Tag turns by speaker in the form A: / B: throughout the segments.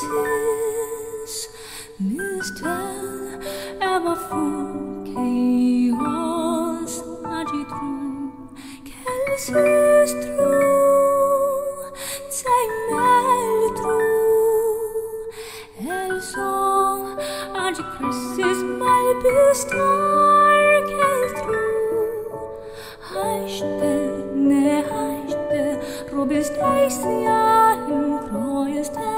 A: Du bist heiß, ja, im Treuest Herz.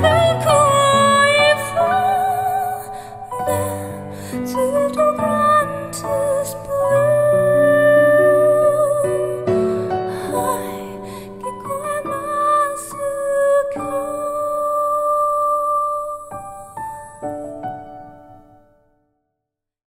A: the cold.